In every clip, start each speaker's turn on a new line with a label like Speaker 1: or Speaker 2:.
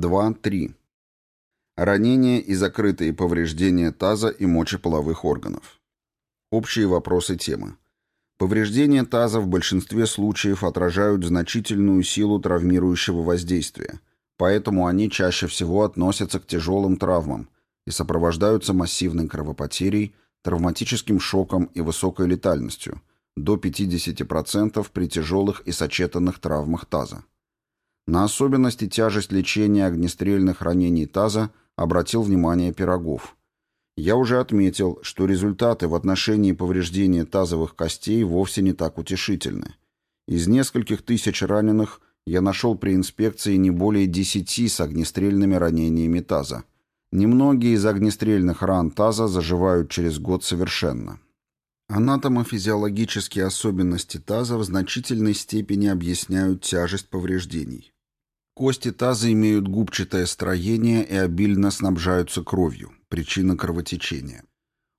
Speaker 1: 2.3. Ранения и закрытые повреждения таза и мочеполовых органов. Общие вопросы темы. Повреждения таза в большинстве случаев отражают значительную силу травмирующего воздействия, поэтому они чаще всего относятся к тяжелым травмам и сопровождаются массивной кровопотерей, травматическим шоком и высокой летальностью, до 50% при тяжелых и сочетанных травмах таза. На особенности тяжесть лечения огнестрельных ранений таза обратил внимание Пирогов – я уже отметил, что результаты в отношении повреждения тазовых костей вовсе не так утешительны. Из нескольких тысяч раненых я нашел при инспекции не более десяти с огнестрельными ранениями таза. Немногие из огнестрельных ран таза заживают через год совершенно. Анатомофизиологические особенности таза в значительной степени объясняют тяжесть повреждений. Кости таза имеют губчатое строение и обильно снабжаются кровью. Причина кровотечения.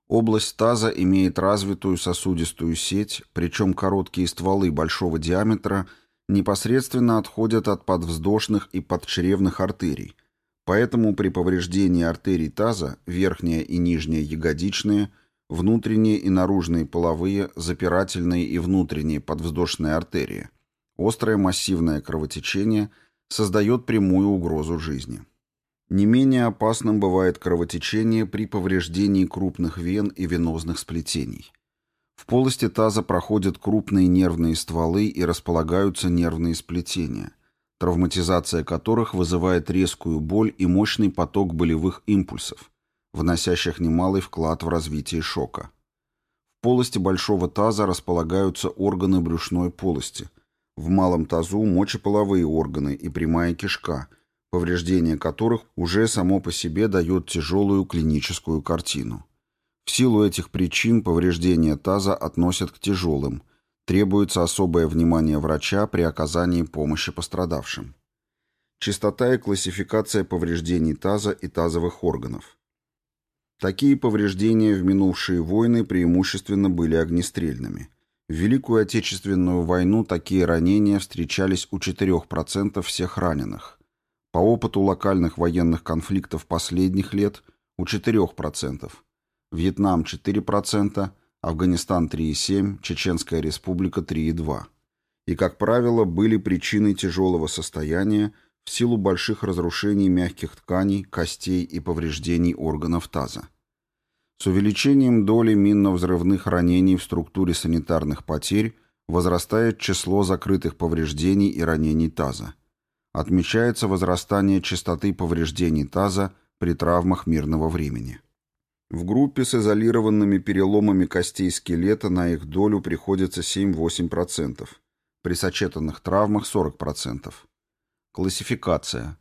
Speaker 1: Область таза имеет развитую сосудистую сеть, причем короткие стволы большого диаметра непосредственно отходят от подвздошных и подчревных артерий, поэтому при повреждении артерий таза верхняя и нижняя ягодичные, внутренние и наружные половые, запирательные и внутренние подвздошные артерии, острое массивное кровотечение создает прямую угрозу жизни. Не менее опасным бывает кровотечение при повреждении крупных вен и венозных сплетений. В полости таза проходят крупные нервные стволы и располагаются нервные сплетения, травматизация которых вызывает резкую боль и мощный поток болевых импульсов, вносящих немалый вклад в развитие шока. В полости большого таза располагаются органы брюшной полости, в малом тазу мочеполовые органы и прямая кишка – повреждение которых уже само по себе дает тяжелую клиническую картину. В силу этих причин повреждения таза относят к тяжелым, требуется особое внимание врача при оказании помощи пострадавшим. Частота и классификация повреждений таза и тазовых органов. Такие повреждения в минувшие войны преимущественно были огнестрельными. В Великую Отечественную войну такие ранения встречались у 4% всех раненых. По опыту локальных военных конфликтов последних лет у 4%, Вьетнам 4%, Афганистан 3,7%, Чеченская республика 3,2%. И, как правило, были причиной тяжелого состояния в силу больших разрушений мягких тканей, костей и повреждений органов таза. С увеличением доли минно-взрывных ранений в структуре санитарных потерь возрастает число закрытых повреждений и ранений таза. Отмечается возрастание частоты повреждений таза при травмах мирного времени. В группе с изолированными переломами костей скелета на их долю приходится 7-8%, при сочетанных травмах 40%. Классификация.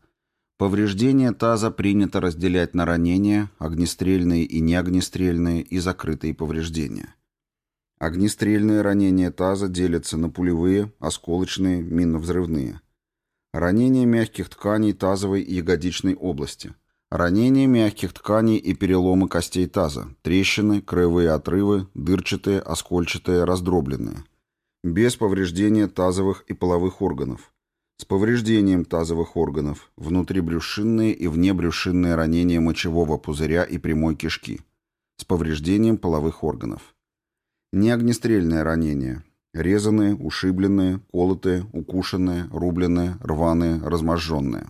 Speaker 1: Повреждения таза принято разделять на ранения, огнестрельные и неогнестрельные и закрытые повреждения. Огнестрельные ранения таза делятся на пулевые, осколочные, минно-взрывные. Ранение мягких тканей тазовой и ягодичной области. Ранение мягких тканей и переломы костей таза. Трещины, краевые отрывы, дырчатые, оскольчатые, раздробленные. Без повреждения тазовых и половых органов. С повреждением тазовых органов. Внутрибрюшинные и внебрюшинные ранения мочевого пузыря и прямой кишки. С повреждением половых органов. Неогнестрельное ранение. Резанные, ушибленные, колотые, укушенные, рубленные, рваные, разможженные.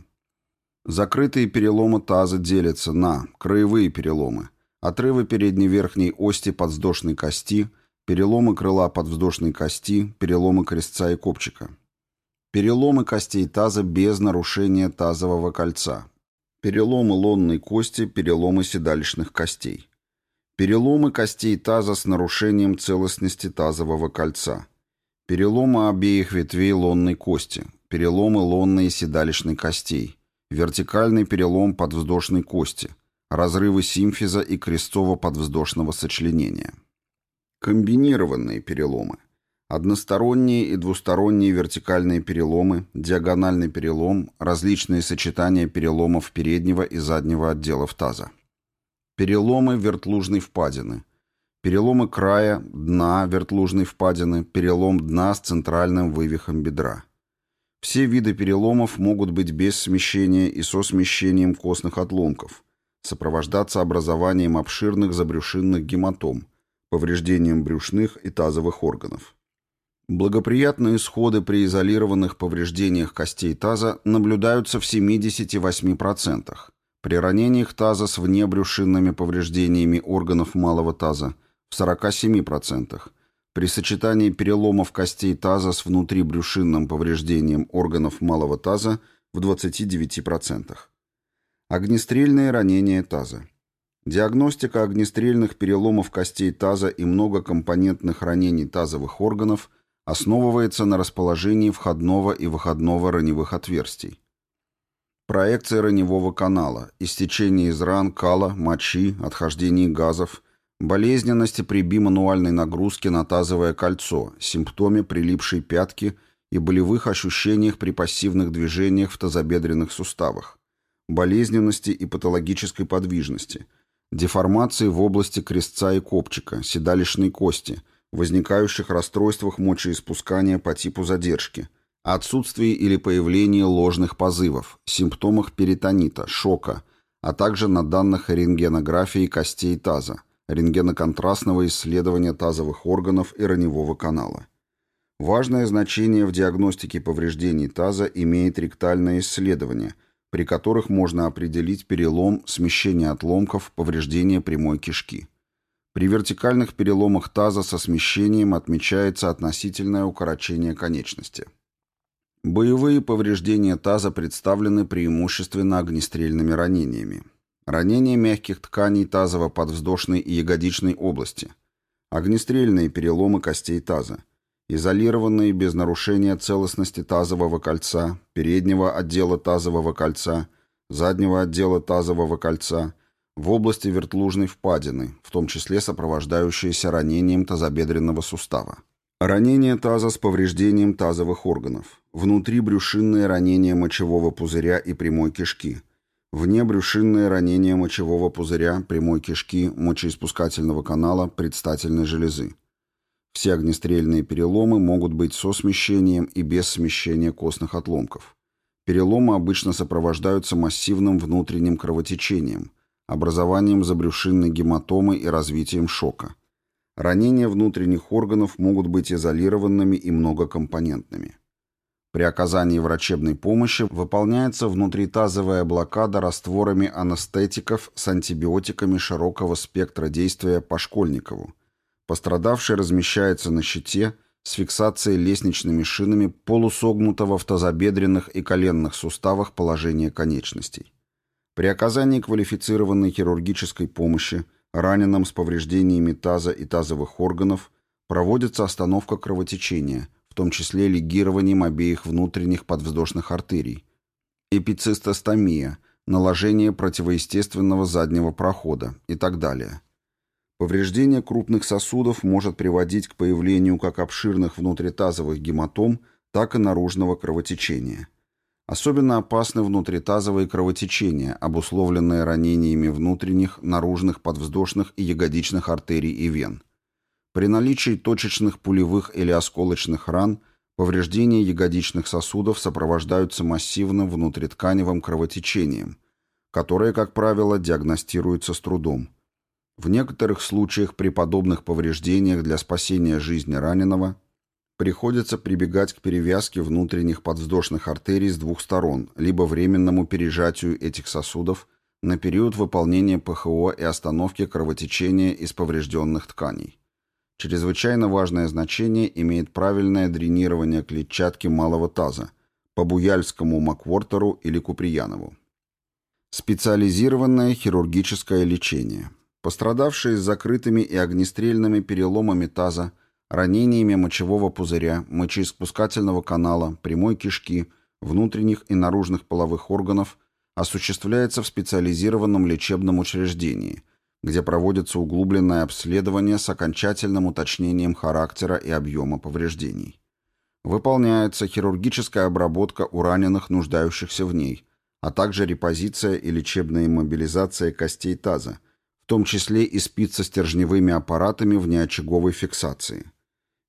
Speaker 1: Закрытые переломы таза делятся на краевые переломы, отрывы передней верхней ости подвздошной кости, переломы крыла подвздошной кости, переломы крестца и копчика. Переломы костей таза без нарушения тазового кольца. Переломы лонной кости, переломы седалищных костей. Переломы костей таза с нарушением целостности тазового кольца. Переломы обеих ветвей лонной кости, переломы лонной и седалищной костей, вертикальный перелом подвздошной кости, разрывы симфиза и крестово-подвздошного сочленения. Комбинированные переломы. Односторонние и двусторонние вертикальные переломы, диагональный перелом, различные сочетания переломов переднего и заднего отделов таза. Переломы вертлужной впадины – переломы края, дна вертлужной впадины, перелом дна с центральным вывихом бедра. Все виды переломов могут быть без смещения и со смещением костных отломков, сопровождаться образованием обширных забрюшинных гематом, повреждением брюшных и тазовых органов. Благоприятные исходы при изолированных повреждениях костей таза наблюдаются в 78%, при ранениях таза с внебрюшинными повреждениями органов малого таза в 47%, при сочетании переломов костей таза с внутрибрюшинным повреждением органов малого таза в 29%. Огнестрельные ранения таза. Диагностика огнестрельных переломов костей таза и многокомпонентных ранений тазовых органов основывается на расположении входного и выходного раневых отверстий. Проекция раневого канала, истечение из ран, кала, мочи, отхождение газов, Болезненности при бимануальной нагрузке на тазовое кольцо, симптоме прилипшей пятки и болевых ощущениях при пассивных движениях в тазобедренных суставах, болезненности и патологической подвижности, деформации в области крестца и копчика, седалищной кости, возникающих расстройствах мочеиспускания по типу задержки, отсутствии или появлении ложных позывов, симптомах перитонита, шока, а также на данных рентгенографии костей таза, рентгеноконтрастного исследования тазовых органов и раневого канала. Важное значение в диагностике повреждений таза имеет ректальное исследование, при которых можно определить перелом, смещение отломков, повреждение прямой кишки. При вертикальных переломах таза со смещением отмечается относительное укорочение конечности. Боевые повреждения таза представлены преимущественно огнестрельными ранениями. Ранение мягких тканей тазово-подвздошной и ягодичной области. Огнестрельные переломы костей таза. Изолированные без нарушения целостности тазового кольца, переднего отдела тазового кольца, заднего отдела тазового кольца, в области вертлужной впадины, в том числе сопровождающиеся ранением тазобедренного сустава. Ранение таза с повреждением тазовых органов. Внутрибрюшинные ранения мочевого пузыря и прямой кишки – внебрюшинное ранение мочевого пузыря, прямой кишки, мочеиспускательного канала, предстательной железы. Все огнестрельные переломы могут быть со смещением и без смещения костных отломков. Переломы обычно сопровождаются массивным внутренним кровотечением, образованием забрюшинной гематомы и развитием шока. Ранения внутренних органов могут быть изолированными и многокомпонентными. При оказании врачебной помощи выполняется внутритазовая блокада растворами анестетиков с антибиотиками широкого спектра действия по Школьникову. Пострадавший размещается на щите с фиксацией лестничными шинами полусогнутого в тазобедренных и коленных суставах положения конечностей. При оказании квалифицированной хирургической помощи раненым с повреждениями таза и тазовых органов проводится остановка кровотечения – в том числе лигированием обеих внутренних подвздошных артерий, эпицистостомия, наложение противоестественного заднего прохода и так далее. Повреждение крупных сосудов может приводить к появлению как обширных внутритазовых гематом, так и наружного кровотечения. Особенно опасны внутритазовые кровотечения, обусловленные ранениями внутренних, наружных подвздошных и ягодичных артерий и вен. При наличии точечных пулевых или осколочных ран повреждения ягодичных сосудов сопровождаются массивным внутритканевым кровотечением, которое, как правило, диагностируется с трудом. В некоторых случаях при подобных повреждениях для спасения жизни раненого приходится прибегать к перевязке внутренних подвздошных артерий с двух сторон, либо временному пережатию этих сосудов на период выполнения ПХО и остановки кровотечения из поврежденных тканей. Чрезвычайно важное значение имеет правильное дренирование клетчатки малого таза по Буяльскому Маквортеру или Куприянову. Специализированное хирургическое лечение. Пострадавшие с закрытыми и огнестрельными переломами таза, ранениями мочевого пузыря, мочеиспускательного канала, прямой кишки, внутренних и наружных половых органов осуществляется в специализированном лечебном учреждении – где проводится углубленное обследование с окончательным уточнением характера и объема повреждений. Выполняется хирургическая обработка у раненых, нуждающихся в ней, а также репозиция и лечебная иммобилизация костей таза, в том числе и спиц стержневыми аппаратами в неочаговой фиксации.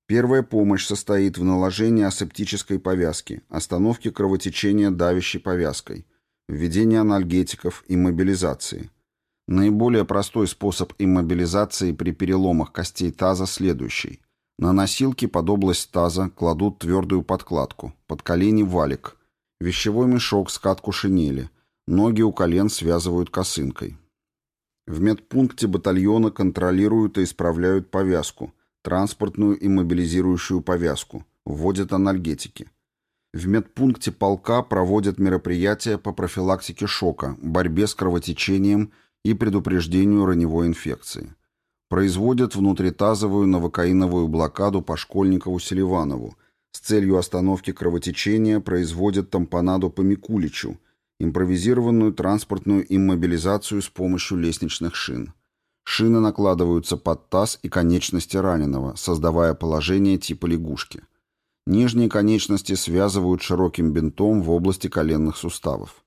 Speaker 1: Первая помощь состоит в наложении асептической повязки, остановке кровотечения давящей повязкой, введении анальгетиков и мобилизации. Наиболее простой способ иммобилизации при переломах костей таза следующий. На носилки под область таза кладут твердую подкладку, под колени валик, вещевой мешок, скатку шинели, ноги у колен связывают косынкой. В медпункте батальона контролируют и исправляют повязку, транспортную и мобилизирующую повязку, вводят анальгетики. В медпункте полка проводят мероприятия по профилактике шока, борьбе с кровотечением и предупреждению раневой инфекции. Производят внутритазовую новокаиновую блокаду по Школьникову Селиванову. С целью остановки кровотечения производят тампонаду по Микуличу, импровизированную транспортную иммобилизацию с помощью лестничных шин. Шины накладываются под таз и конечности раненого, создавая положение типа лягушки. Нижние конечности связывают широким бинтом в области коленных суставов.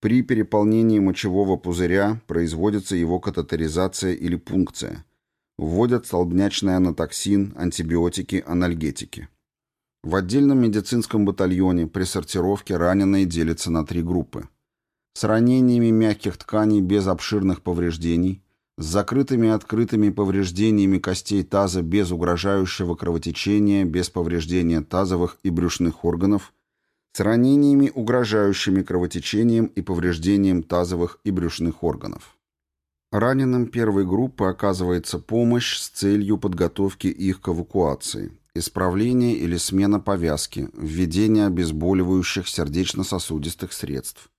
Speaker 1: При переполнении мочевого пузыря производится его катетеризация или пункция. Вводят столбнячный анатоксин, антибиотики, анальгетики. В отдельном медицинском батальоне при сортировке раненые делятся на три группы. С ранениями мягких тканей без обширных повреждений – с закрытыми открытыми повреждениями костей таза без угрожающего кровотечения, без повреждения тазовых и брюшных органов, с ранениями, угрожающими кровотечением и повреждением тазовых и брюшных органов. Раненым первой группы оказывается помощь с целью подготовки их к эвакуации, исправление или смена повязки, введение обезболивающих сердечно-сосудистых средств,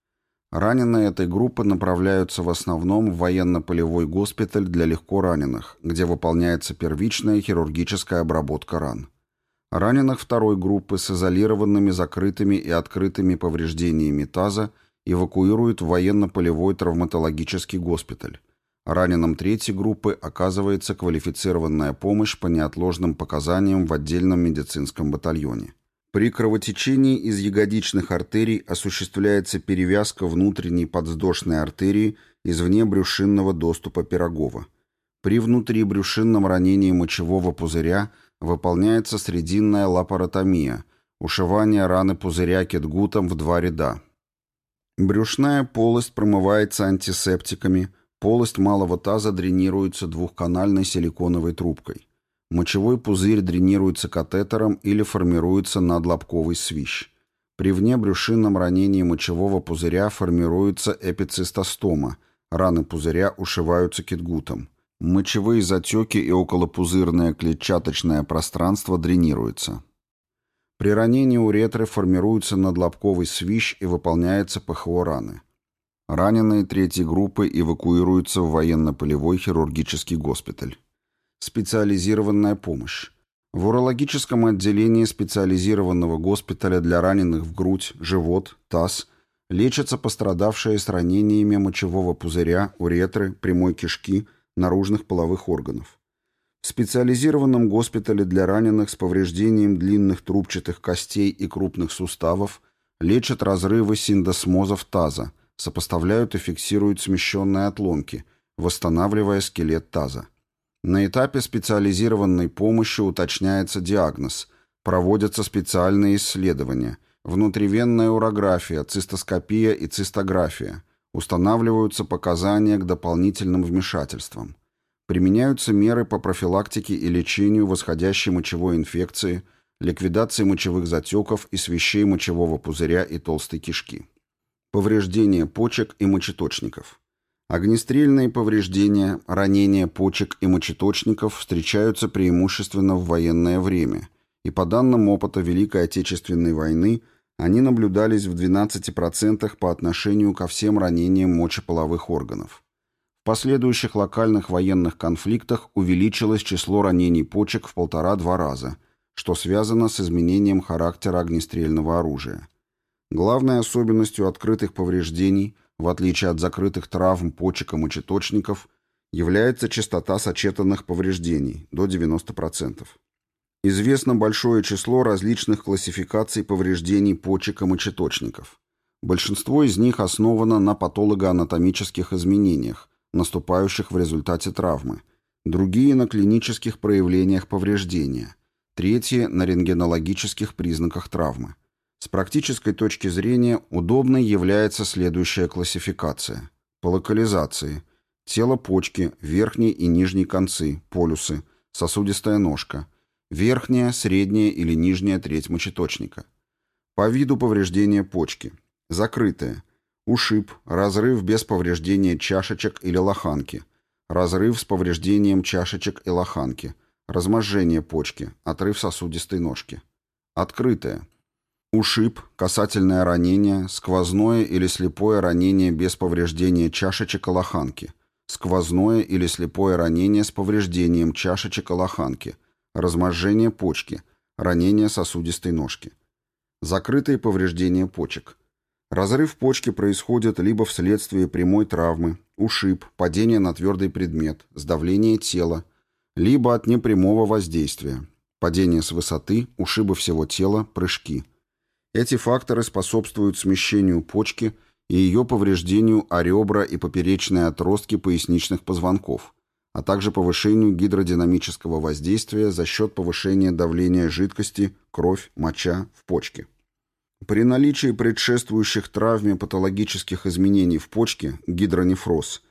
Speaker 1: Раненые этой группы направляются в основном в военно-полевой госпиталь для легко раненых, где выполняется первичная хирургическая обработка ран. Раненых второй группы с изолированными закрытыми и открытыми повреждениями таза эвакуируют в военно-полевой травматологический госпиталь. Раненым третьей группы оказывается квалифицированная помощь по неотложным показаниям в отдельном медицинском батальоне. При кровотечении из ягодичных артерий осуществляется перевязка внутренней подвздошной артерии из внебрюшинного доступа Пирогова. При внутрибрюшинном ранении мочевого пузыря выполняется срединная лапаротомия, ушивание раны пузыря кетгутом в два ряда. Брюшная полость промывается антисептиками, полость малого таза дренируется двухканальной силиконовой трубкой. Мочевой пузырь дренируется катетером или формируется надлобковый свищ. При внебрюшинном ранении мочевого пузыря формируется эпицистостома, раны пузыря ушиваются кетгутом. Мочевые затеки и околопузырное клетчаточное пространство дренируются. При ранении уретры формируется надлобковый свищ и выполняется ПХО раны. Раненые третьей группы эвакуируются в военно-полевой хирургический госпиталь. Специализированная помощь. В урологическом отделении специализированного госпиталя для раненых в грудь, живот, таз лечатся пострадавшие с ранениями мочевого пузыря, уретры, прямой кишки, наружных половых органов. В специализированном госпитале для раненых с повреждением длинных трубчатых костей и крупных суставов лечат разрывы синдосмозов таза, сопоставляют и фиксируют смещенные отломки, восстанавливая скелет таза. На этапе специализированной помощи уточняется диагноз, проводятся специальные исследования, внутривенная урография, цистоскопия и цистография, устанавливаются показания к дополнительным вмешательствам. Применяются меры по профилактике и лечению восходящей мочевой инфекции, ликвидации мочевых затеков и свещей мочевого пузыря и толстой кишки. Повреждение почек и мочеточников. Огнестрельные повреждения, ранения почек и мочеточников встречаются преимущественно в военное время, и по данным опыта Великой Отечественной войны они наблюдались в 12% по отношению ко всем ранениям мочеполовых органов. В последующих локальных военных конфликтах увеличилось число ранений почек в полтора-два раза, что связано с изменением характера огнестрельного оружия. Главной особенностью открытых повреждений – в отличие от закрытых травм почек и мочеточников, является частота сочетанных повреждений до 90%. Известно большое число различных классификаций повреждений почек и мочеточников. Большинство из них основано на патологоанатомических изменениях, наступающих в результате травмы, другие на клинических проявлениях повреждения. Третье – на рентгенологических признаках травмы. С практической точки зрения удобной является следующая классификация. По локализации. Тело почки, верхние и нижние концы, полюсы, сосудистая ножка, верхняя, средняя или нижняя треть мочеточника. По виду повреждения почки. Закрытая. Ушиб, разрыв без повреждения чашечек или лоханки. Разрыв с повреждением чашечек и лоханки. Разможжение почки, отрыв сосудистой ножки. Открытая. Ушиб, касательное ранение, сквозное или слепое ранение без повреждения чашечек и лоханки. Сквозное или слепое ранение с повреждением чашечек и лоханки. Разможжение почки, ранение сосудистой ножки. Закрытые повреждения почек. Разрыв почки происходит либо вследствие прямой травмы, ушиб, падение на твердый предмет, сдавление тела, либо от непрямого воздействия, падение с высоты, ушибы всего тела, прыжки. Эти факторы способствуют смещению почки и ее повреждению о ребра и поперечные отростки поясничных позвонков, а также повышению гидродинамического воздействия за счет повышения давления жидкости, кровь, моча в почке. При наличии предшествующих травме патологических изменений в почке, гидронефроз,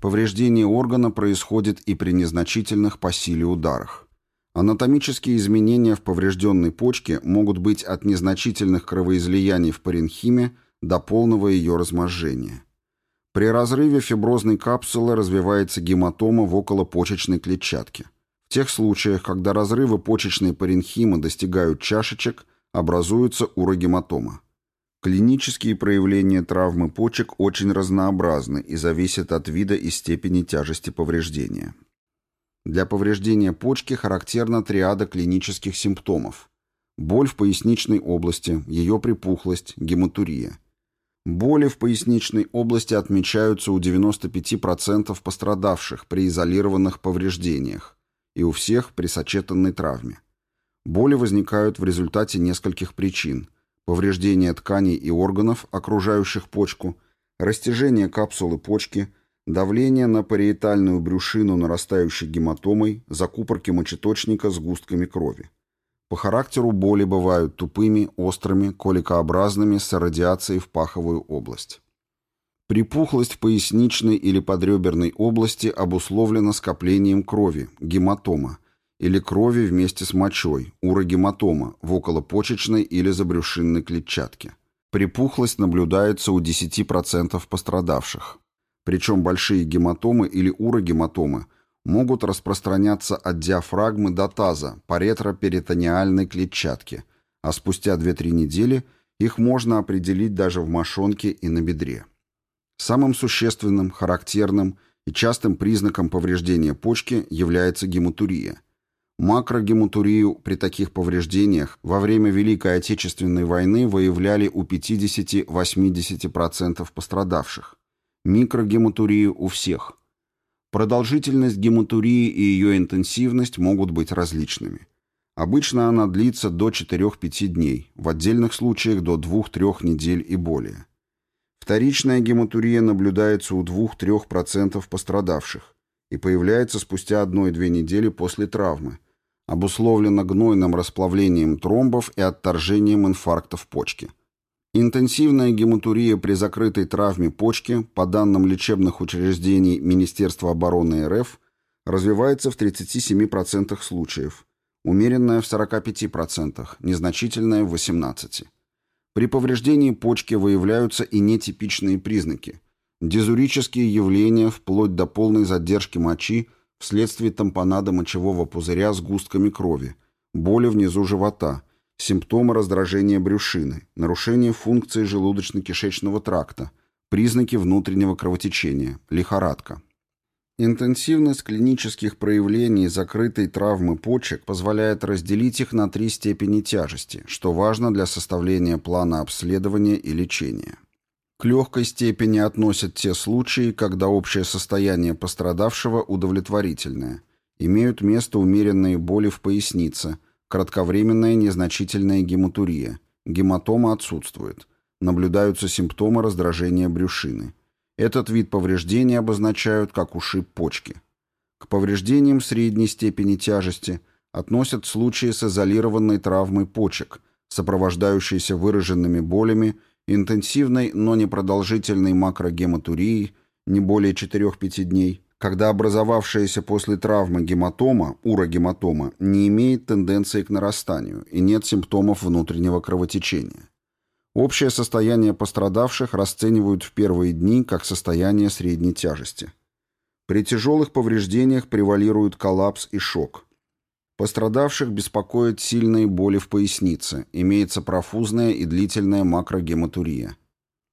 Speaker 1: повреждение органа происходит и при незначительных по силе ударах. Анатомические изменения в поврежденной почке могут быть от незначительных кровоизлияний в паренхиме до полного ее разможжения. При разрыве фиброзной капсулы развивается гематома в околопочечной клетчатке. В тех случаях, когда разрывы почечной паренхимы достигают чашечек, образуется урогематома. Клинические проявления травмы почек очень разнообразны и зависят от вида и степени тяжести повреждения. Для повреждения почки характерна триада клинических симптомов. Боль в поясничной области, ее припухлость, гематурия. Боли в поясничной области отмечаются у 95% пострадавших при изолированных повреждениях и у всех при сочетанной травме. Боли возникают в результате нескольких причин. Повреждение тканей и органов, окружающих почку, растяжение капсулы почки, давление на париетальную брюшину нарастающей гематомой, закупорки мочеточника с густками крови. По характеру боли бывают тупыми, острыми, коликообразными с радиацией в паховую область. Припухлость в поясничной или подреберной области обусловлена скоплением крови, гематома, или крови вместе с мочой, урогематома, в околопочечной или забрюшинной клетчатке. Припухлость наблюдается у 10% пострадавших. Причем большие гематомы или урогематомы могут распространяться от диафрагмы до таза по ретроперитониальной клетчатке, а спустя 2-3 недели их можно определить даже в мошонке и на бедре. Самым существенным, характерным и частым признаком повреждения почки является гематурия – Макрогематурию при таких повреждениях во время Великой Отечественной войны выявляли у 50-80% пострадавших. Микрогематурию у всех. Продолжительность гематурии и ее интенсивность могут быть различными. Обычно она длится до 4-5 дней, в отдельных случаях до 2-3 недель и более. Вторичная гематурия наблюдается у 2-3% пострадавших и появляется спустя 1-2 недели после травмы, обусловлено гнойным расплавлением тромбов и отторжением инфарктов почки. Интенсивная гематурия при закрытой травме почки, по данным лечебных учреждений Министерства обороны РФ, развивается в 37% случаев, умеренная в 45%, незначительная в 18%. При повреждении почки выявляются и нетипичные признаки. Дизурические явления вплоть до полной задержки мочи – вследствие тампонада мочевого пузыря с густками крови, боли внизу живота, симптомы раздражения брюшины, нарушение функции желудочно-кишечного тракта, признаки внутреннего кровотечения, лихорадка. Интенсивность клинических проявлений закрытой травмы почек позволяет разделить их на три степени тяжести, что важно для составления плана обследования и лечения. К легкой степени относят те случаи, когда общее состояние пострадавшего удовлетворительное. Имеют место умеренные боли в пояснице, кратковременная незначительная гематурия, гематома отсутствует. Наблюдаются симптомы раздражения брюшины. Этот вид повреждения обозначают как ушиб почки. К повреждениям средней степени тяжести относят случаи с изолированной травмой почек, сопровождающейся выраженными болями, интенсивной, но непродолжительной макрогематурией, не более 4-5 дней, когда образовавшаяся после травмы гематома, урогематома, не имеет тенденции к нарастанию и нет симптомов внутреннего кровотечения. Общее состояние пострадавших расценивают в первые дни как состояние средней тяжести. При тяжелых повреждениях превалируют коллапс и шок. Пострадавших беспокоят сильные боли в пояснице, имеется профузная и длительная макрогематурия.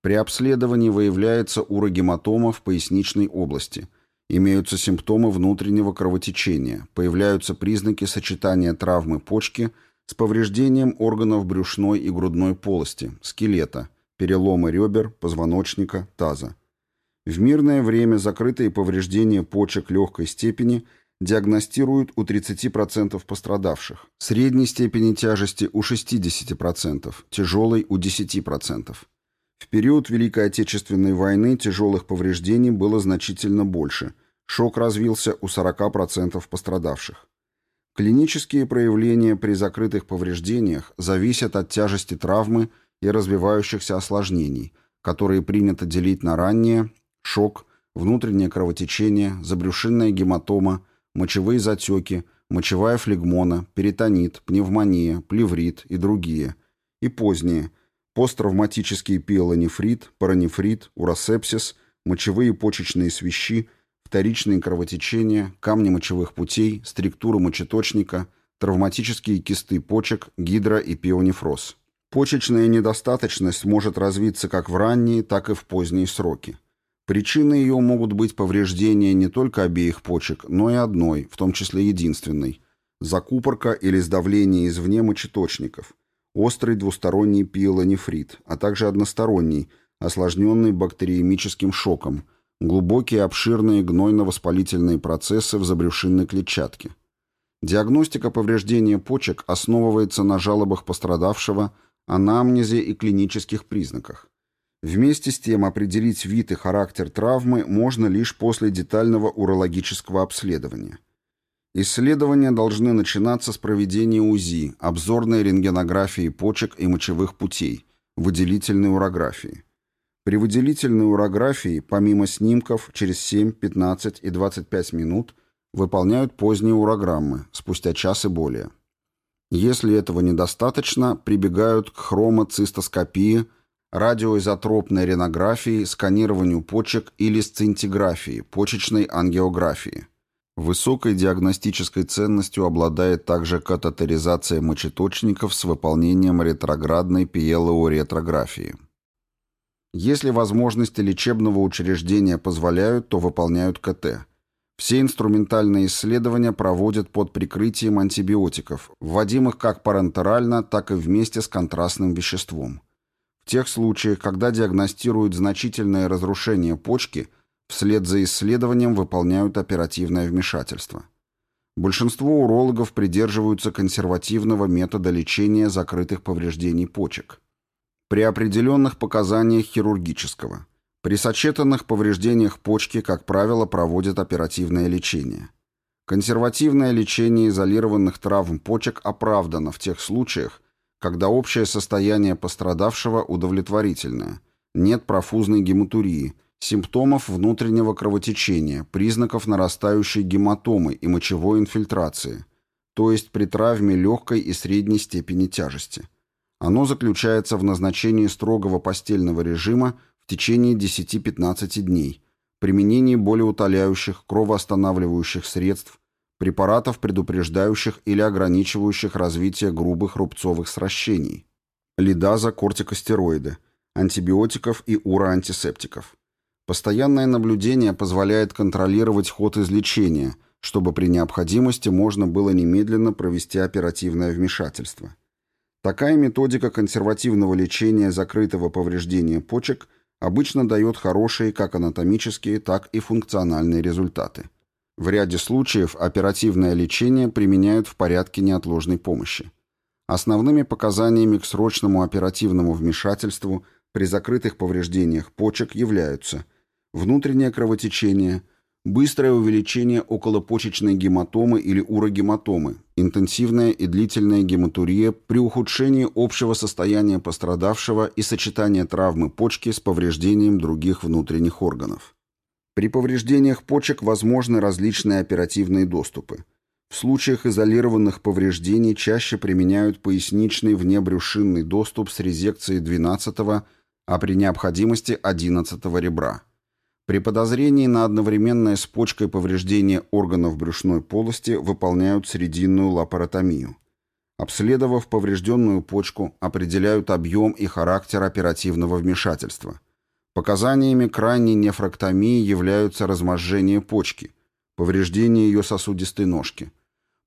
Speaker 1: При обследовании выявляется урогематома в поясничной области, имеются симптомы внутреннего кровотечения, появляются признаки сочетания травмы почки с повреждением органов брюшной и грудной полости, скелета, переломы ребер, позвоночника, таза. В мирное время закрытые повреждения почек легкой степени диагностируют у 30% пострадавших, средней степени тяжести у 60%, тяжелой у 10%. В период Великой Отечественной войны тяжелых повреждений было значительно больше. Шок развился у 40% пострадавших. Клинические проявления при закрытых повреждениях зависят от тяжести травмы и развивающихся осложнений, которые принято делить на ранние, шок, внутреннее кровотечение, забрюшинная гематома, мочевые затеки, мочевая флегмона, перитонит, пневмония, плеврит и другие, и поздние, посттравматический пиелонефрит, паранефрит, уросепсис, мочевые почечные свищи, вторичные кровотечения, камни мочевых путей, структура мочеточника, травматические кисты почек, гидро- и пионефроз. Почечная недостаточность может развиться как в ранние, так и в поздние сроки. Причиной ее могут быть повреждения не только обеих почек, но и одной, в том числе единственной – закупорка или сдавление извне мочеточников, острый двусторонний пиелонефрит, а также односторонний, осложненный бактериемическим шоком, глубокие обширные гнойно-воспалительные процессы в забрюшинной клетчатке. Диагностика повреждения почек основывается на жалобах пострадавшего, анамнезе и клинических признаках. Вместе с тем определить вид и характер травмы можно лишь после детального урологического обследования. Исследования должны начинаться с проведения УЗИ, обзорной рентгенографии почек и мочевых путей, выделительной урографии. При выделительной урографии, помимо снимков, через 7, 15 и 25 минут выполняют поздние урограммы, спустя час и более. Если этого недостаточно, прибегают к хромоцистоскопии – радиоизотропной ренографии, сканированию почек или сцинтиграфии, почечной ангиографии. Высокой диагностической ценностью обладает также катетеризация мочеточников с выполнением ретроградной пиелоуретрографии. Если возможности лечебного учреждения позволяют, то выполняют КТ. Все инструментальные исследования проводят под прикрытием антибиотиков, вводимых как парентерально, так и вместе с контрастным веществом. В тех случаях, когда диагностируют значительное разрушение почки, вслед за исследованием выполняют оперативное вмешательство. Большинство урологов придерживаются консервативного метода лечения закрытых повреждений почек. При определенных показаниях хирургического. При сочетанных повреждениях почки, как правило, проводят оперативное лечение. Консервативное лечение изолированных травм почек оправдано в тех случаях, когда общее состояние пострадавшего удовлетворительное, нет профузной гематурии, симптомов внутреннего кровотечения, признаков нарастающей гематомы и мочевой инфильтрации, то есть при травме легкой и средней степени тяжести. Оно заключается в назначении строгого постельного режима в течение 10-15 дней, применении болеутоляющих, кровоостанавливающих средств, препаратов, предупреждающих или ограничивающих развитие грубых рубцовых сращений, лидаза, кортикостероиды, антибиотиков и уроантисептиков. Постоянное наблюдение позволяет контролировать ход излечения, чтобы при необходимости можно было немедленно провести оперативное вмешательство. Такая методика консервативного лечения закрытого повреждения почек обычно дает хорошие как анатомические, так и функциональные результаты. В ряде случаев оперативное лечение применяют в порядке неотложной помощи. Основными показаниями к срочному оперативному вмешательству при закрытых повреждениях почек являются внутреннее кровотечение, быстрое увеличение околопочечной гематомы или урогематомы, интенсивная и длительная гематурия при ухудшении общего состояния пострадавшего и сочетание травмы почки с повреждением других внутренних органов. При повреждениях почек возможны различные оперативные доступы. В случаях изолированных повреждений чаще применяют поясничный внебрюшинный доступ с резекцией 12 а при необходимости 11 ребра. При подозрении на одновременное с почкой повреждение органов брюшной полости выполняют срединную лапаротомию. Обследовав поврежденную почку, определяют объем и характер оперативного вмешательства. Показаниями крайней нефрактомии являются разможжение почки, повреждение ее сосудистой ножки.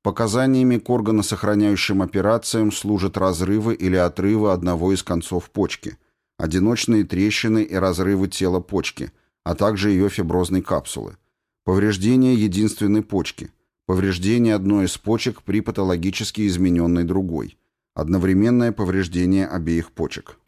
Speaker 1: Показаниями к органосохраняющим операциям служат разрывы или отрывы одного из концов почки, одиночные трещины и разрывы тела почки, а также ее фиброзной капсулы, повреждение единственной почки, повреждение одной из почек при патологически измененной другой, одновременное повреждение обеих почек.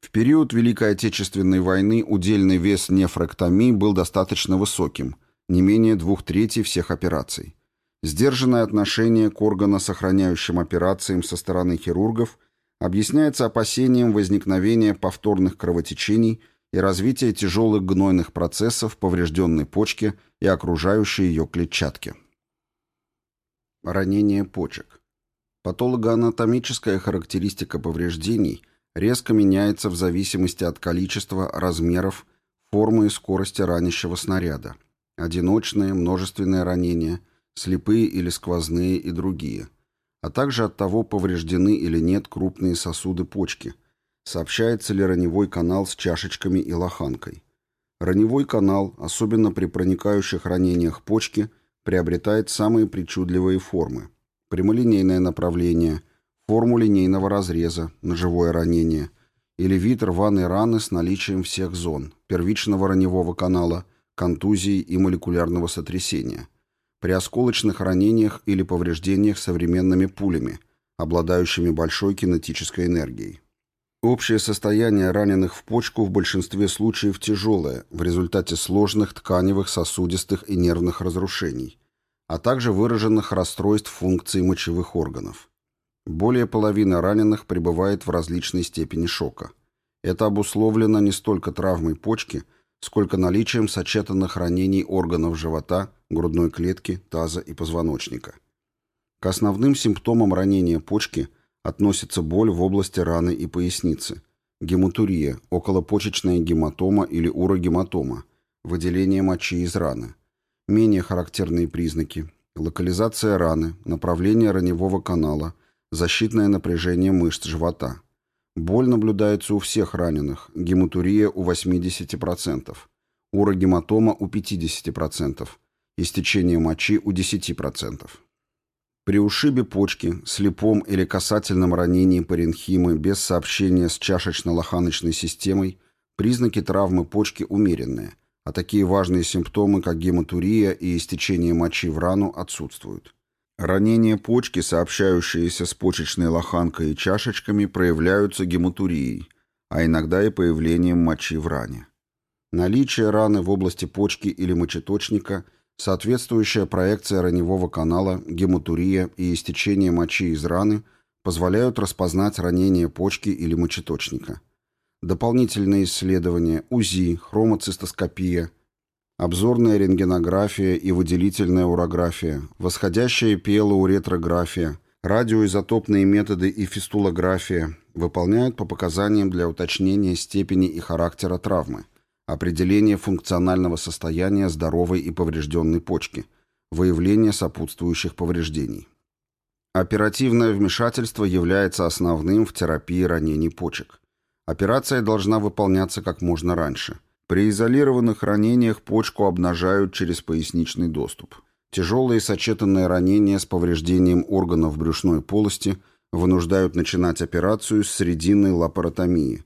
Speaker 1: В период Великой Отечественной войны удельный вес нефректомии был достаточно высоким, не менее двух третей всех операций. Сдержанное отношение к органосохраняющим операциям со стороны хирургов объясняется опасением возникновения повторных кровотечений и развития тяжелых гнойных процессов поврежденной почке и окружающей ее клетчатке. Ранение почек. Патологоанатомическая характеристика повреждений резко меняется в зависимости от количества, размеров, формы и скорости ранящего снаряда. Одиночные, множественные ранения – слепые или сквозные и другие, а также от того, повреждены или нет крупные сосуды почки, сообщается ли раневой канал с чашечками и лоханкой. Раневой канал, особенно при проникающих ранениях почки, приобретает самые причудливые формы. Прямолинейное направление, форму линейного разреза, ножевое ранение или вид рваной раны с наличием всех зон, первичного раневого канала, контузии и молекулярного сотрясения – при осколочных ранениях или повреждениях современными пулями, обладающими большой кинетической энергией. Общее состояние раненых в почку в большинстве случаев тяжелое в результате сложных тканевых, сосудистых и нервных разрушений, а также выраженных расстройств функций мочевых органов. Более половины раненых пребывает в различной степени шока. Это обусловлено не столько травмой почки, сколько наличием сочетанных ранений органов живота, грудной клетки, таза и позвоночника. К основным симптомам ранения почки относятся боль в области раны и поясницы, гематурия, околопочечная гематома или урогематома, выделение мочи из раны, менее характерные признаки, локализация раны, направление раневого канала, защитное напряжение мышц живота. Боль наблюдается у всех раненых, гематурия у 80%, урогематома у 50%, истечение мочи у 10%. При ушибе почки, слепом или касательном ранении паренхимы без сообщения с чашечно-лоханочной системой признаки травмы почки умеренные, а такие важные симптомы, как гематурия и истечение мочи в рану, отсутствуют. Ранения почки, сообщающиеся с почечной лоханкой и чашечками, проявляются гематурией, а иногда и появлением мочи в ране. Наличие раны в области почки или мочеточника – Соответствующая проекция раневого канала, гематурия и истечение мочи из раны позволяют распознать ранение почки или мочеточника. Дополнительные исследования УЗИ, хромоцистоскопия, обзорная рентгенография и выделительная урография, восходящая пиелоуретрография, радиоизотопные методы и фистулография выполняют по показаниям для уточнения степени и характера травмы – определение функционального состояния здоровой и поврежденной почки, выявление сопутствующих повреждений. Оперативное вмешательство является основным в терапии ранений почек. Операция должна выполняться как можно раньше. При изолированных ранениях почку обнажают через поясничный доступ. Тяжелые сочетанные ранения с повреждением органов брюшной полости вынуждают начинать операцию с срединной лапаротомии –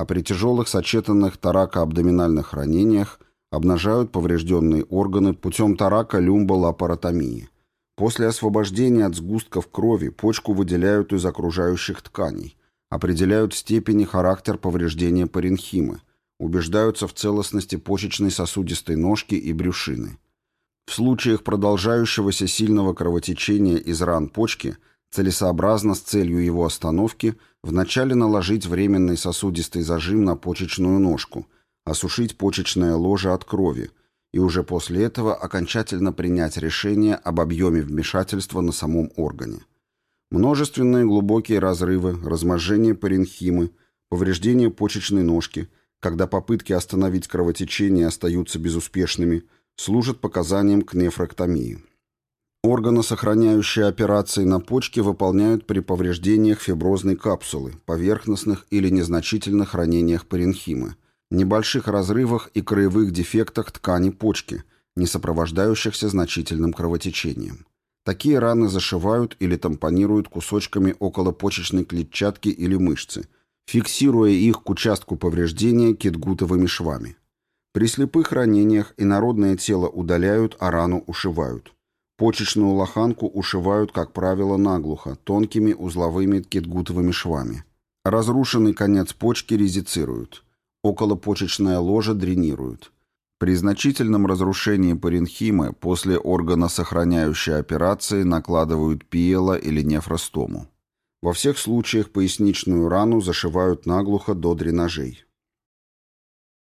Speaker 1: а при тяжелых сочетанных таракоабдоминальных ранениях обнажают поврежденные органы путем тарако-люмболапаротомии. После освобождения от сгустков крови почку выделяют из окружающих тканей, определяют степень и характер повреждения паренхимы, убеждаются в целостности почечной сосудистой ножки и брюшины. В случаях продолжающегося сильного кровотечения из ран почки целесообразно с целью его остановки вначале наложить временный сосудистый зажим на почечную ножку, осушить почечное ложе от крови и уже после этого окончательно принять решение об объеме вмешательства на самом органе. Множественные глубокие разрывы, разможжение паренхимы, повреждение почечной ножки, когда попытки остановить кровотечение остаются безуспешными, служат показанием к нефроктомии. Органосохраняющие операции на почке выполняют при повреждениях фиброзной капсулы, поверхностных или незначительных ранениях паренхимы, небольших разрывах и краевых дефектах ткани почки, не сопровождающихся значительным кровотечением. Такие раны зашивают или тампонируют кусочками околопочечной клетчатки или мышцы, фиксируя их к участку повреждения китгутовыми швами. При слепых ранениях инородное тело удаляют, а рану ушивают. Почечную лоханку ушивают, как правило, наглухо, тонкими узловыми китгутовыми швами. Разрушенный конец почки резицируют. Околопочечное ложе дренируют. При значительном разрушении паренхимы после органосохраняющей операции накладывают пиела или нефростому. Во всех случаях поясничную рану зашивают наглухо до дренажей.